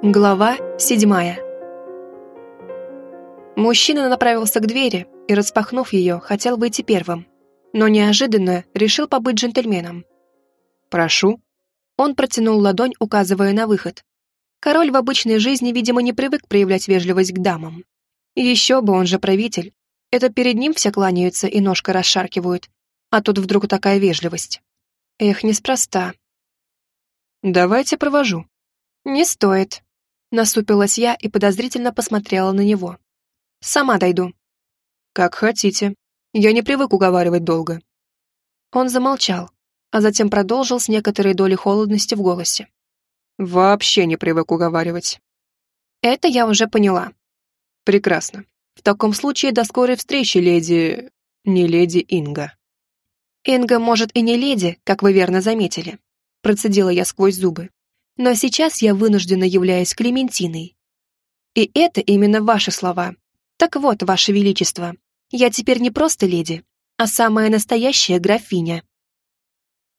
Глава седьмая. Мужчина направился к двери и, распахнув ее, хотел выйти первым, но неожиданно решил побыть джентльменом. «Прошу». Он протянул ладонь, указывая на выход. Король в обычной жизни, видимо, не привык проявлять вежливость к дамам. Еще бы, он же правитель. Это перед ним все кланяются и ножкой расшаркивают, а тут вдруг такая вежливость. Эх, неспроста. «Давайте провожу». «Не стоит», Насупилась я и подозрительно посмотрела на него. «Сама дойду». «Как хотите. Я не привык уговаривать долго». Он замолчал, а затем продолжил с некоторой долей холодности в голосе. «Вообще не привык уговаривать». «Это я уже поняла». «Прекрасно. В таком случае до скорой встречи, леди... не леди Инга». «Инга, может, и не леди, как вы верно заметили», процедила я сквозь зубы но сейчас я вынуждена являюсь Клементиной. И это именно ваши слова. Так вот, ваше величество, я теперь не просто леди, а самая настоящая графиня.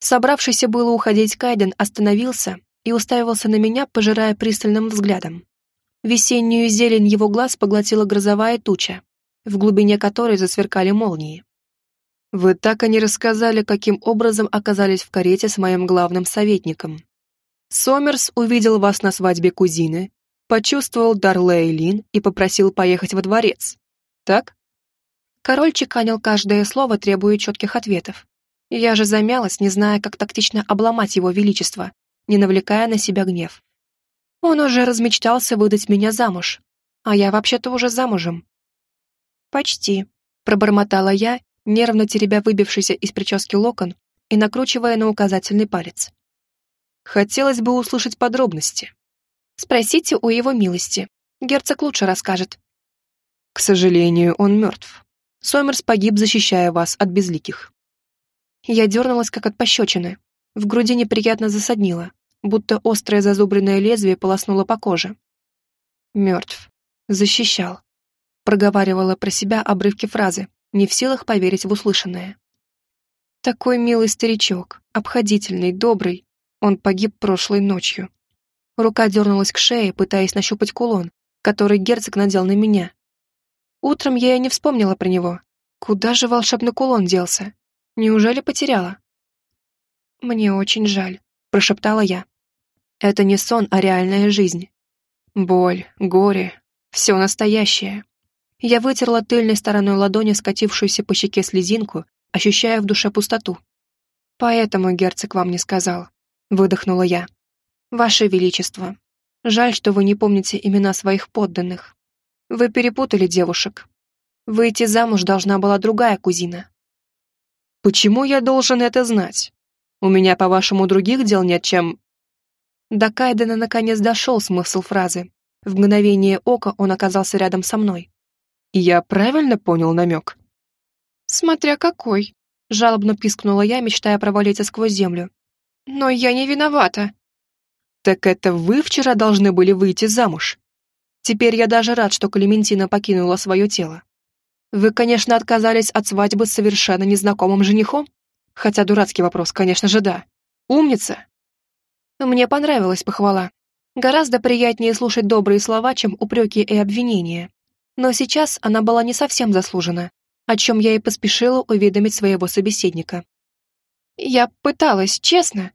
Собравшийся было уходить Кайден остановился и уставился на меня, пожирая пристальным взглядом. Весеннюю зелень его глаз поглотила грозовая туча, в глубине которой засверкали молнии. «Вы так и не рассказали, каким образом оказались в карете с моим главным советником», Сомерс увидел вас на свадьбе кузины, почувствовал дар Лейлин и попросил поехать во дворец. Так? Король чеканил каждое слово, требуя четких ответов. Я же замялась, не зная, как тактично обломать его величество, не навлекая на себя гнев. Он уже размечтался выдать меня замуж, а я вообще-то уже замужем. «Почти», — пробормотала я, нервно теребя выбившийся из прически локон и накручивая на указательный палец. Хотелось бы услышать подробности. Спросите у его милости. Герцог лучше расскажет. К сожалению, он мертв. Сомерс погиб, защищая вас от безликих. Я дернулась, как от пощечины. В груди неприятно засаднило, будто острое зазубренное лезвие полоснуло по коже. Мертв. Защищал. Проговаривала про себя обрывки фразы, не в силах поверить в услышанное. Такой милый старичок, обходительный, добрый, он погиб прошлой ночью. Рука дернулась к шее, пытаясь нащупать кулон, который герцог надел на меня. Утром я и не вспомнила про него. Куда же волшебный кулон делся? Неужели потеряла? «Мне очень жаль», — прошептала я. «Это не сон, а реальная жизнь. Боль, горе, все настоящее». Я вытерла тыльной стороной ладони скатившуюся по щеке слезинку, ощущая в душе пустоту. Поэтому герцог вам не сказал выдохнула я. «Ваше Величество, жаль, что вы не помните имена своих подданных. Вы перепутали девушек. Выйти замуж должна была другая кузина». «Почему я должен это знать? У меня, по-вашему, других дел нет, чем...» До Кайдена наконец дошел смысл фразы. В мгновение ока он оказался рядом со мной. «Я правильно понял намек?» «Смотря какой», — жалобно пискнула я, мечтая провалиться сквозь землю. Но я не виновата. Так это вы вчера должны были выйти замуж. Теперь я даже рад, что Клементина покинула свое тело. Вы, конечно, отказались от свадьбы с совершенно незнакомым женихом? Хотя дурацкий вопрос, конечно же, да. Умница. Мне понравилась похвала. Гораздо приятнее слушать добрые слова, чем упреки и обвинения. Но сейчас она была не совсем заслужена, о чем я и поспешила уведомить своего собеседника. Я пыталась, честно.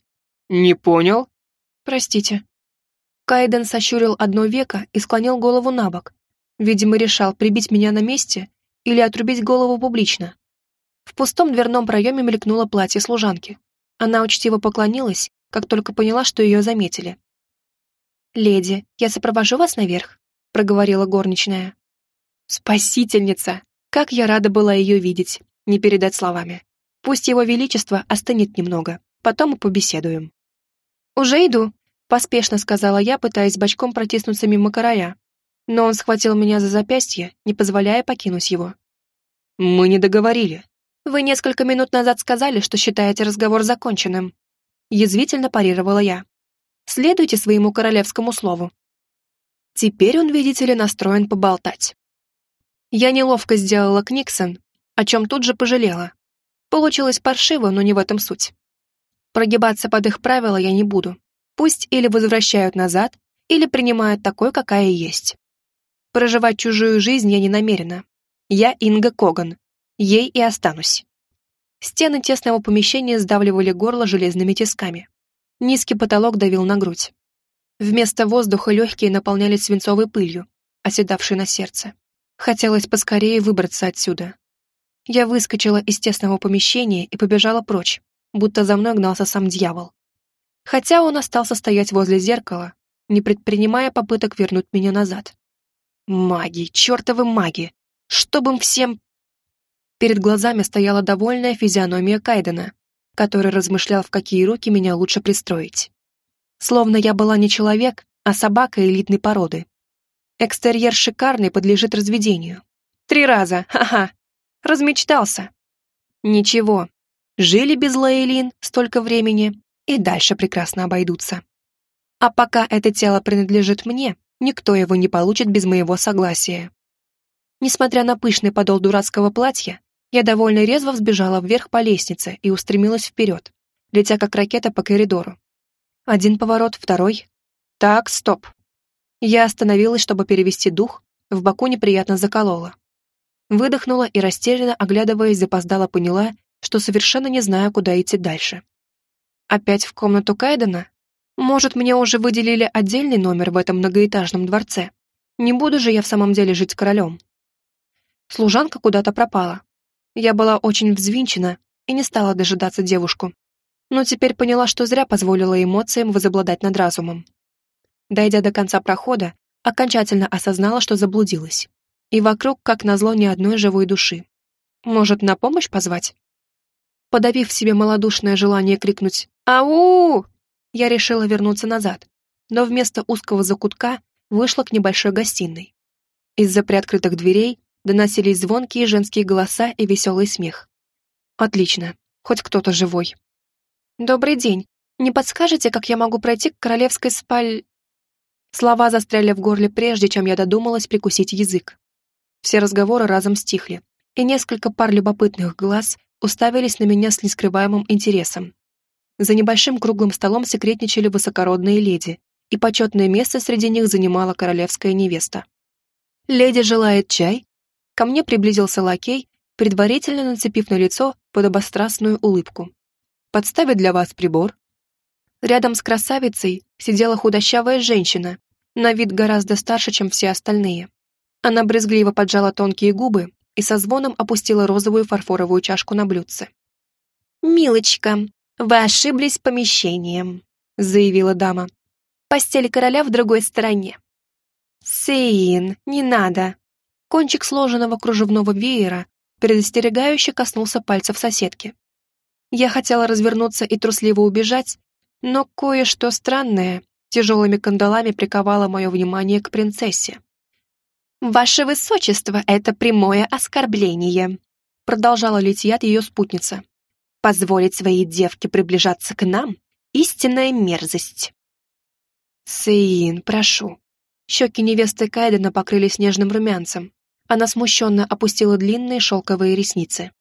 «Не понял?» «Простите». Кайден сощурил одно веко и склонил голову на бок. Видимо, решал прибить меня на месте или отрубить голову публично. В пустом дверном проеме мелькнуло платье служанки. Она учтиво поклонилась, как только поняла, что ее заметили. «Леди, я сопровожу вас наверх», — проговорила горничная. «Спасительница! Как я рада была ее видеть, не передать словами. Пусть его величество остынет немного, потом мы побеседуем». «Уже иду», — поспешно сказала я, пытаясь бочком протиснуться мимо короля. Но он схватил меня за запястье, не позволяя покинуть его. «Мы не договорили». «Вы несколько минут назад сказали, что считаете разговор законченным». Язвительно парировала я. «Следуйте своему королевскому слову». Теперь он, видите ли, настроен поболтать. Я неловко сделала Книксон, о чем тут же пожалела. Получилось паршиво, но не в этом суть. Прогибаться под их правила я не буду. Пусть или возвращают назад, или принимают такой, какая есть. Проживать чужую жизнь я не намерена. Я Инга Коган. Ей и останусь. Стены тесного помещения сдавливали горло железными тисками. Низкий потолок давил на грудь. Вместо воздуха легкие наполнялись свинцовой пылью, оседавшей на сердце. Хотелось поскорее выбраться отсюда. Я выскочила из тесного помещения и побежала прочь, будто за мной гнался сам дьявол. Хотя он остался стоять возле зеркала, не предпринимая попыток вернуть меня назад. Маги, чертовы маги! Чтоб им всем... Перед глазами стояла довольная физиономия Кайдена, который размышлял, в какие руки меня лучше пристроить. Словно я была не человек, а собака элитной породы. Экстерьер шикарный подлежит разведению. Три раза, ха-ха. Размечтался. Ничего. Жили без Лейлин столько времени и дальше прекрасно обойдутся. А пока это тело принадлежит мне, никто его не получит без моего согласия. Несмотря на пышный подол дурацкого платья, я довольно резво взбежала вверх по лестнице и устремилась вперед, летя как ракета по коридору. Один поворот, второй. Так, стоп. Я остановилась, чтобы перевести дух, в боку неприятно заколола. Выдохнула и растерянно, оглядываясь, запоздала поняла, что совершенно не знаю, куда идти дальше. Опять в комнату Кайдена? Может, мне уже выделили отдельный номер в этом многоэтажном дворце? Не буду же я в самом деле жить королем. Служанка куда-то пропала, я была очень взвинчена и не стала дожидаться девушку. Но теперь поняла, что зря позволила эмоциям возобладать над разумом. Дойдя до конца прохода, окончательно осознала, что заблудилась. И вокруг, как назло, ни одной живой души. Может, на помощь позвать? Подавив в себе малодушное желание крикнуть «Ау!», я решила вернуться назад, но вместо узкого закутка вышла к небольшой гостиной. Из-за приоткрытых дверей доносились звонкие женские голоса и веселый смех. Отлично, хоть кто-то живой. «Добрый день. Не подскажете, как я могу пройти к королевской спаль...» Слова застряли в горле прежде, чем я додумалась прикусить язык. Все разговоры разом стихли, и несколько пар любопытных глаз уставились на меня с нескрываемым интересом. За небольшим круглым столом секретничали высокородные леди, и почетное место среди них занимала королевская невеста. «Леди желает чай?» Ко мне приблизился лакей, предварительно нацепив на лицо подобострастную улыбку. «Подставить для вас прибор?» Рядом с красавицей сидела худощавая женщина, на вид гораздо старше, чем все остальные. Она брезгливо поджала тонкие губы и со звоном опустила розовую фарфоровую чашку на блюдце. «Милочка, вы ошиблись помещением», — заявила дама. «Постель короля в другой стороне». «Сейн, не надо», Кончик сложенного кружевного веера предостерегающе коснулся пальцев соседки. Я хотела развернуться и трусливо убежать, но кое-что странное тяжелыми кандалами приковало мое внимание к принцессе. «Ваше высочество, это прямое оскорбление», продолжала литьят ее спутница. «Позволить своей девке приближаться к нам — истинная мерзость». «Сейин, прошу». Щеки невесты Кайдена покрылись нежным румянцем, она смущенно опустила длинные шелковые ресницы.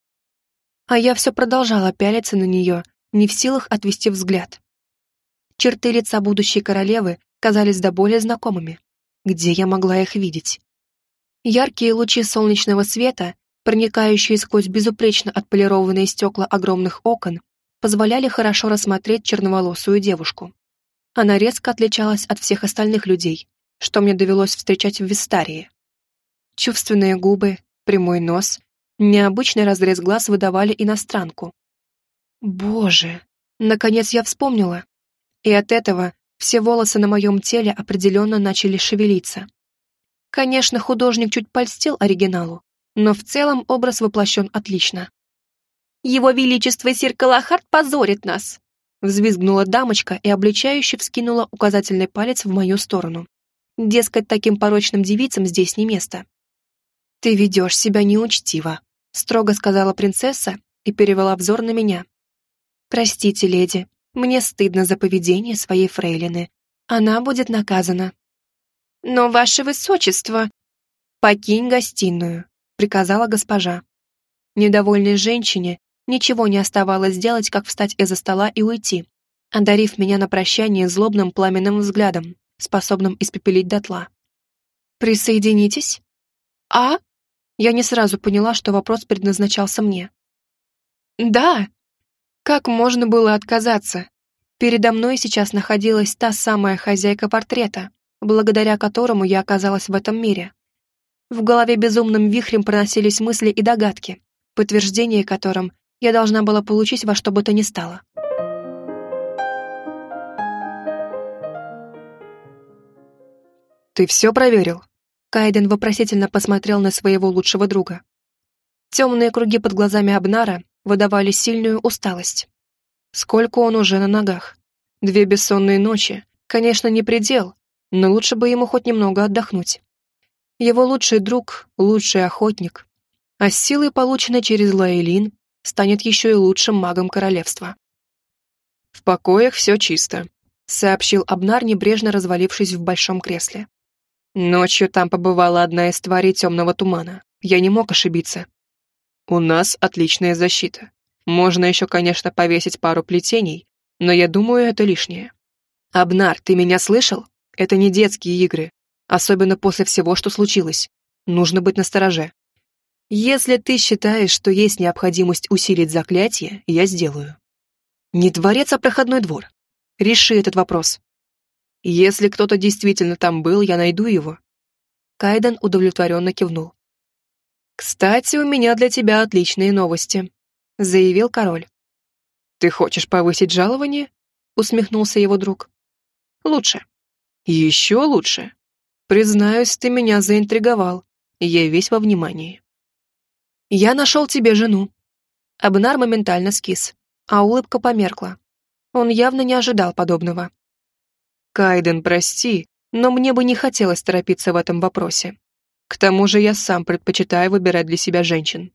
А я все продолжала пялиться на нее, не в силах отвести взгляд. Черты лица будущей королевы казались до более знакомыми. Где я могла их видеть? Яркие лучи солнечного света, проникающие сквозь безупречно отполированные стекла огромных окон, позволяли хорошо рассмотреть черноволосую девушку. Она резко отличалась от всех остальных людей, что мне довелось встречать в Вистарии. Чувственные губы, прямой нос, необычный разрез глаз выдавали иностранку. Боже, наконец я вспомнила. И от этого все волосы на моем теле определенно начали шевелиться. Конечно, художник чуть польстил оригиналу, но в целом образ воплощен отлично. «Его Величество Сир Калахард позорит нас!» взвизгнула дамочка и обличающе вскинула указательный палец в мою сторону. Дескать, таким порочным девицам здесь не место. «Ты ведешь себя неучтиво», — строго сказала принцесса и перевела взор на меня. «Простите, леди, мне стыдно за поведение своей фрейлины. Она будет наказана». «Но, ваше высочество...» «Покинь гостиную», — приказала госпожа. Недовольной женщине ничего не оставалось сделать, как встать из-за стола и уйти, одарив меня на прощание злобным пламенным взглядом, способным испепелить дотла. «Присоединитесь?» «А?» Я не сразу поняла, что вопрос предназначался мне. «Да!» Как можно было отказаться? Передо мной сейчас находилась та самая хозяйка портрета, благодаря которому я оказалась в этом мире. В голове безумным вихрем проносились мысли и догадки, подтверждение которым я должна была получить во что бы то ни стало. «Ты все проверил?» Кайден вопросительно посмотрел на своего лучшего друга. Темные круги под глазами Абнара выдавали сильную усталость. Сколько он уже на ногах? Две бессонные ночи. Конечно, не предел, но лучше бы ему хоть немного отдохнуть. Его лучший друг, лучший охотник, а с силой, полученной через Лаэлин, станет еще и лучшим магом королевства. «В покоях все чисто», — сообщил Абнар, небрежно развалившись в большом кресле. «Ночью там побывала одна из тварей темного тумана. Я не мог ошибиться. У нас отличная защита. Можно еще, конечно, повесить пару плетений, но я думаю, это лишнее. Абнар, ты меня слышал? Это не детские игры, особенно после всего, что случилось. Нужно быть настороже. Если ты считаешь, что есть необходимость усилить заклятие, я сделаю. Не дворец, а проходной двор. Реши этот вопрос. Если кто-то действительно там был, я найду его. Кайден удовлетворенно кивнул. «Кстати, у меня для тебя отличные новости», — заявил король. «Ты хочешь повысить жалование?» — усмехнулся его друг. «Лучше. Еще лучше. Признаюсь, ты меня заинтриговал, я весь во внимании. Я нашел тебе жену». Абнар моментально скис, а улыбка померкла. Он явно не ожидал подобного. «Кайден, прости, но мне бы не хотелось торопиться в этом вопросе. К тому же я сам предпочитаю выбирать для себя женщин».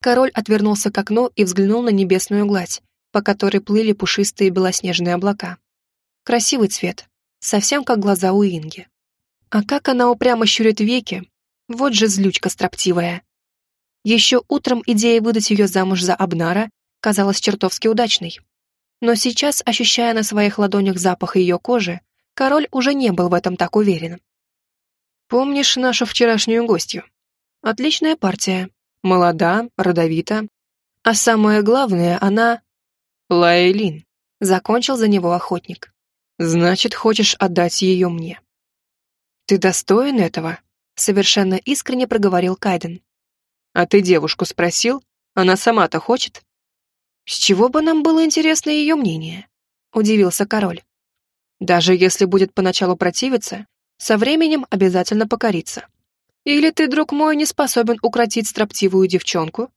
Король отвернулся к окну и взглянул на небесную гладь, по которой плыли пушистые белоснежные облака. Красивый цвет, совсем как глаза у Инги. А как она упрямо щурит веки, вот же злючка строптивая. Еще утром идея выдать ее замуж за Абнара казалась чертовски удачной. Но сейчас, ощущая на своих ладонях запах ее кожи, король уже не был в этом так уверен. «Помнишь нашу вчерашнюю гостью? Отличная партия. Молода, родовита. А самое главное, она...» «Лаэлин», — закончил за него охотник. «Значит, хочешь отдать ее мне?» «Ты достоин этого?» — совершенно искренне проговорил Кайден. «А ты девушку спросил? Она сама-то хочет?» «С чего бы нам было интересно ее мнение?» — удивился король. «Даже если будет поначалу противиться, со временем обязательно покориться. Или ты, друг мой, не способен укротить строптивую девчонку?»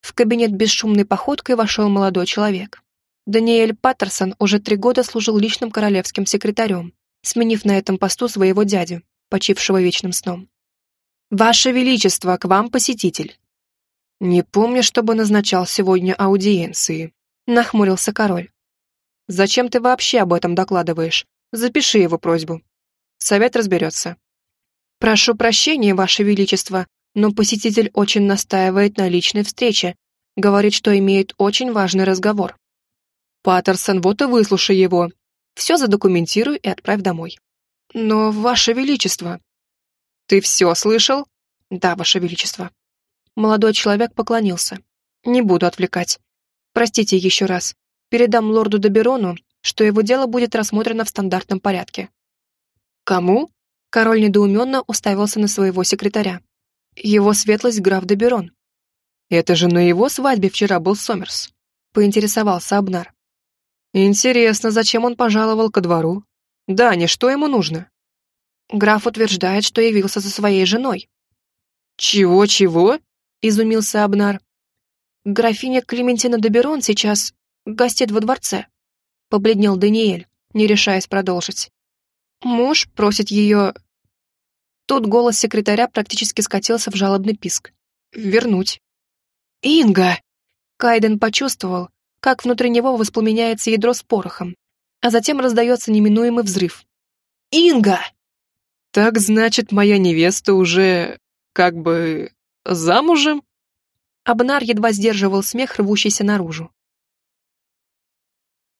В кабинет бесшумной походкой вошел молодой человек. Даниэль Паттерсон уже три года служил личным королевским секретарем, сменив на этом посту своего дядю, почившего вечным сном. «Ваше Величество, к вам посетитель!» «Не помню, чтобы назначал сегодня аудиенции», — нахмурился король. «Зачем ты вообще об этом докладываешь? Запиши его просьбу. Совет разберется». «Прошу прощения, Ваше Величество, но посетитель очень настаивает на личной встрече, говорит, что имеет очень важный разговор». «Паттерсон, вот и выслушай его. Все задокументируй и отправь домой». «Но, Ваше Величество...» «Ты все слышал?» «Да, Ваше Величество». Молодой человек поклонился. «Не буду отвлекать. Простите еще раз. Передам лорду Доберону, что его дело будет рассмотрено в стандартном порядке». «Кому?» Король недоуменно уставился на своего секретаря. «Его светлость граф Доберон». «Это же на его свадьбе вчера был Сомерс», — поинтересовался Абнар. «Интересно, зачем он пожаловал ко двору? Даня, что ему нужно?» Граф утверждает, что явился за своей женой. «Чего-чего?» — изумился Абнар. «Графиня Клементина Доберон сейчас гостит во дворце», — побледнел Даниэль, не решаясь продолжить. «Муж просит ее...» Тут голос секретаря практически скатился в жалобный писк. «Вернуть». «Инга!» Кайден почувствовал, как внутри него воспламеняется ядро с порохом, а затем раздается неминуемый взрыв. «Инга!» «Так значит, моя невеста уже... как бы... замужем?» Абнар едва сдерживал смех, рвущийся наружу.